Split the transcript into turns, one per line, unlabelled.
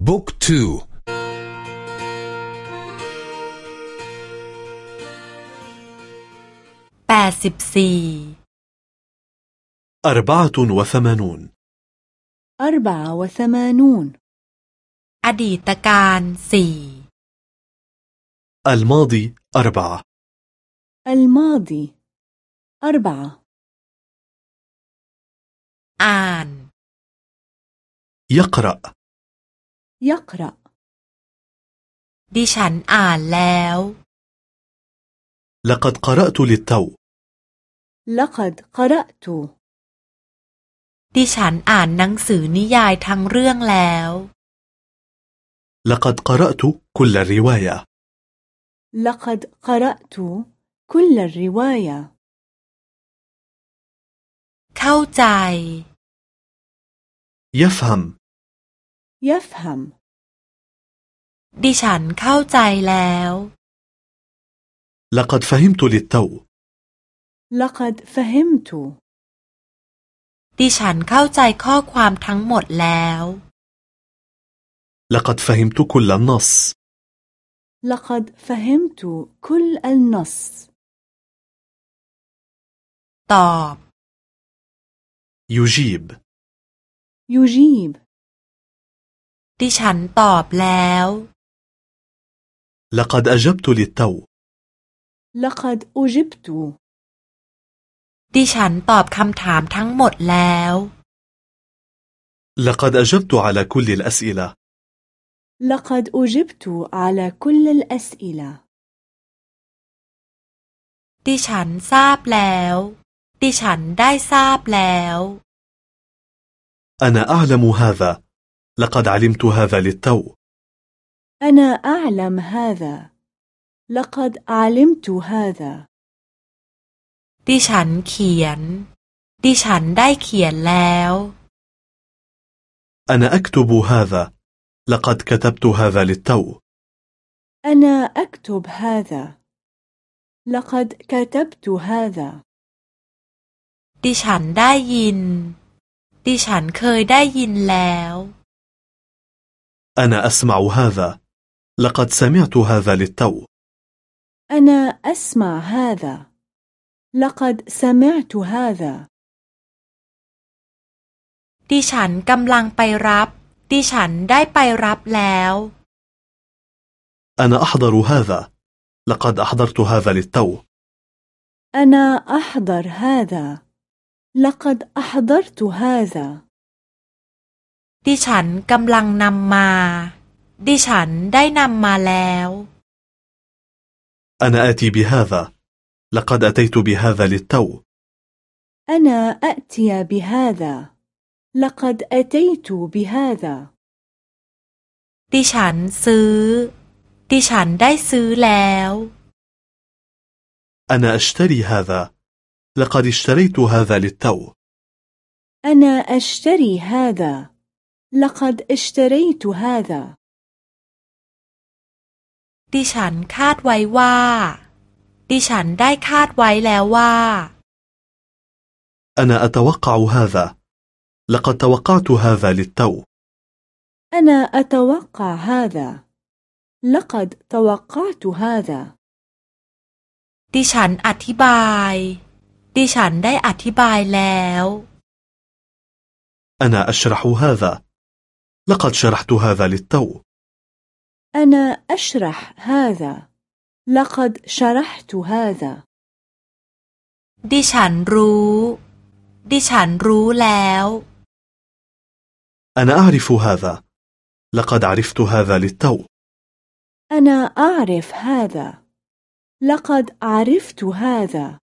book two
แปดสิบสี่
أربعة وثمانون.
أربعة وثمانون.
อดีตกาล สี่
الماضي أربعة.
الماضي أربعة.
آن.
يقرأ.
يقرأ
ดิฉันอ่านแล้ว
لقد قرأت للتو
لقد قرأت
ดิฉันอ่านหนังสือนิยายทั้งเรื่องแล้ว
لقد قرأت كل الرواية
لقد قرأت كل الرواية
เข้าใจ
يفهم
يفهم
ดิฉันเข้าใจแล้ว
لقد فهمت للتو
لقد فهمت
ดิฉันเข้าใจข้อความทั้งหมดแล้ว
لقد فهمت كل النص
لقد فهمت كل النص
ตอบ
يجيب
يجيب
ดิฉันตอบแล้ว
لقد أجبت للتو
لقد أجبت
ดิฉันตอบคำถามทั้งหมดแล้ว
لقد أجبت على كل الأسئلة
لقد أجبت على كل الأسئلة
ดิฉันทราบแล้ว ดิฉันได้ทราบแล้ว
أنا أعلم هذا لقد علمت هذا للتو
أنا أعلم هذا لقد علمت هذا
ดิฉันเขียน ดิฉันได้เขียนแล้ว
أنا أكتب هذا لقد كتبت هذا للتو
أنا أكتب هذا لقد كتبت هذا
ดิฉันได้ยิน ดิฉันเคยได้ยินแล้ว
أنا أسمع هذا لقد سمعت هذا للتو
أنا أسمع هذا لقد سمعت هذا
ดิฉันกำลังไปรับ ดิฉันได้ไปรับแล้ว
أنا أحضر هذا لقد أحضرت هذا للتو
أنا أحضر هذا لقد أحضرت هذا
ดิฉันกำลังนำมา ดิฉันได้นำมาแล้ว
أنا آتي بهذا لقد أتيت بهذا للتو
أنا أأتي بهذا لقد أتيت بهذا
ดิฉันซื้อ ดิฉันได้ซื้อแล้ว
أنا أشتري هذا لقد اشتريت هذا للتو
أنا أشتري هذا لقد اشتريت هذا
ดิฉันคาดไว้ว่า ดิฉันได้คาดไว้แล้วว่า
أنا أتوقع هذا لقد توقعت هذا للتو
أنا أتوقع هذا لقد توقعت هذا
ดิฉันอธิบาย ดิฉันได้อธิบายแล้ว
أنا أشرح هذا لقد شرحت هذا للتو
أنا أشرح هذا لقد شرحت هذا
ดิฉันรู้ ดิฉันรู้แล้ว
أنا أعرف هذا لقد عرفت هذا للتو
أنا أعرف هذا لقد عرفت هذا